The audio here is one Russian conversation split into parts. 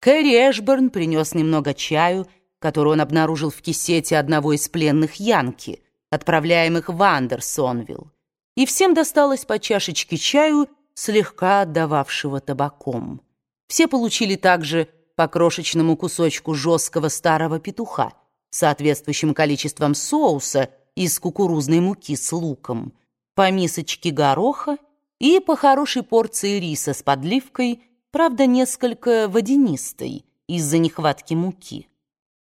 Кэрри Эшберн принес немного чаю, который он обнаружил в кисете одного из пленных Янки, отправляемых в Андерсонвилл. И всем досталось по чашечке чаю, слегка отдававшего табаком. Все получили также по крошечному кусочку жесткого старого петуха, соответствующим количеством соуса из кукурузной муки с луком, по мисочке гороха и по хорошей порции риса с подливкой, правда, несколько водянистой из-за нехватки муки.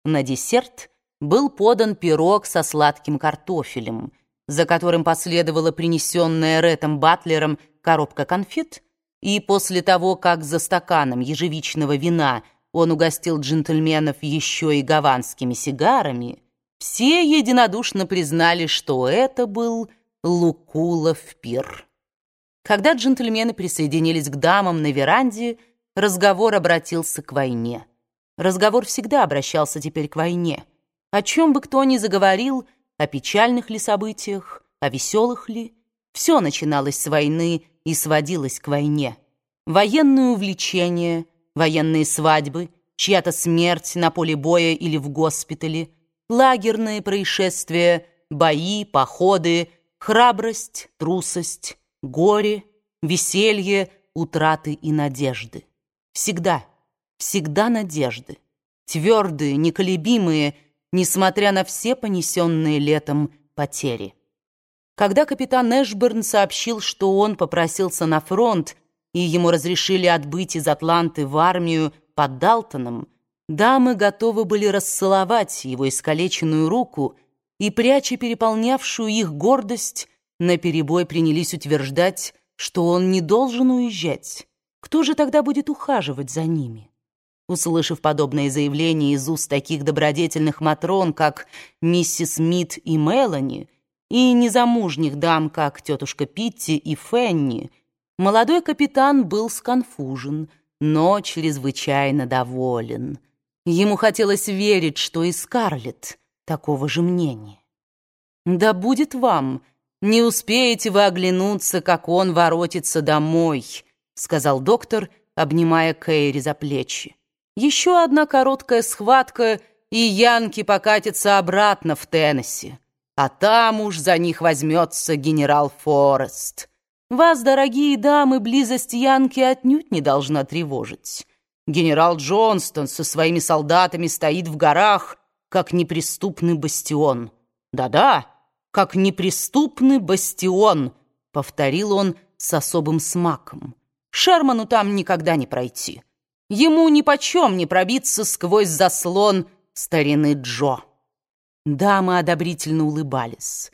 На десерт был подан пирог со сладким картофелем, за которым последовала принесенная Рэтом Батлером коробка конфет, и после того, как за стаканом ежевичного вина он угостил джентльменов еще и гаванскими сигарами, все единодушно признали, что это был Лукулов пир. Когда джентльмены присоединились к дамам на веранде, разговор обратился к войне. Разговор всегда обращался теперь к войне. О чем бы кто ни заговорил, о печальных ли событиях, о веселых ли, все начиналось с войны и сводилось к войне. Военные увлечения, военные свадьбы, чья-то смерть на поле боя или в госпитале, лагерные происшествия, бои, походы, храбрость, трусость, горе, веселье, утраты и надежды. Всегда всегда надежды, твердые, неколебимые, несмотря на все понесенные летом потери. Когда капитан Эшберн сообщил, что он попросился на фронт, и ему разрешили отбыть из Атланты в армию под Далтоном, дамы готовы были расцеловать его искалеченную руку и, пряча переполнявшую их гордость, наперебой принялись утверждать, что он не должен уезжать. Кто же тогда будет ухаживать за ними? Услышав подобное заявление из уст таких добродетельных матрон, как миссис Мит и Мелани, и незамужних дам, как тетушка Питти и Фенни, молодой капитан был сконфужен, но чрезвычайно доволен. Ему хотелось верить, что и Скарлетт такого же мнения. «Да будет вам! Не успеете вы оглянуться, как он воротится домой», сказал доктор, обнимая Кэйри за плечи. Еще одна короткая схватка, и янки покатятся обратно в Теннесси. А там уж за них возьмется генерал Форест. Вас, дорогие дамы, близость янки отнюдь не должна тревожить. Генерал Джонстон со своими солдатами стоит в горах, как неприступный бастион. Да-да, как неприступный бастион, повторил он с особым смаком. Шерману там никогда не пройти. Ему нипочем не пробиться сквозь заслон старины Джо. Дамы одобрительно улыбались.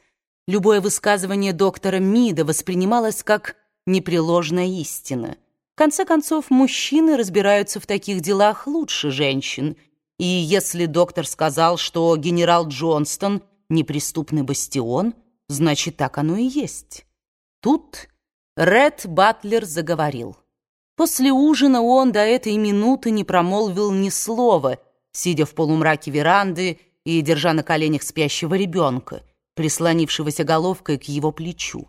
Любое высказывание доктора Мида воспринималось как непреложная истина. В конце концов, мужчины разбираются в таких делах лучше женщин. И если доктор сказал, что генерал Джонстон — неприступный бастион, значит, так оно и есть. Тут Ред Батлер заговорил. После ужина он до этой минуты не промолвил ни слова, сидя в полумраке веранды и держа на коленях спящего ребенка, прислонившегося головкой к его плечу.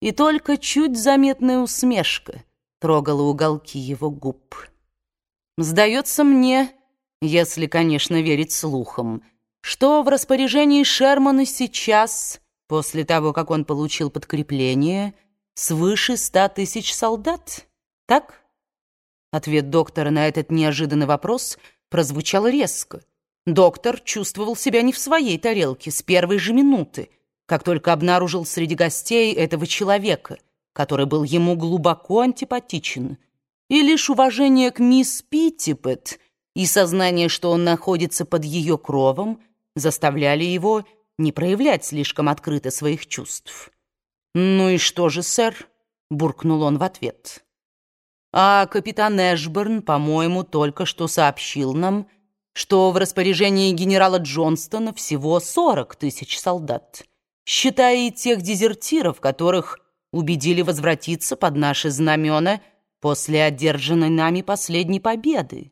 И только чуть заметная усмешка трогала уголки его губ. «Сдается мне, если, конечно, верить слухам, что в распоряжении Шермана сейчас, после того, как он получил подкрепление, свыше ста тысяч солдат, так?» Ответ доктора на этот неожиданный вопрос прозвучал резко. Доктор чувствовал себя не в своей тарелке с первой же минуты, как только обнаружил среди гостей этого человека, который был ему глубоко антипатичен. И лишь уважение к мисс Питтипет и сознание, что он находится под ее кровом, заставляли его не проявлять слишком открыто своих чувств. «Ну и что же, сэр?» — буркнул он в ответ. А капитан Эшберн, по-моему, только что сообщил нам, что в распоряжении генерала Джонстона всего 40 тысяч солдат, считая и тех дезертиров, которых убедили возвратиться под наши знамена после одержанной нами последней победы.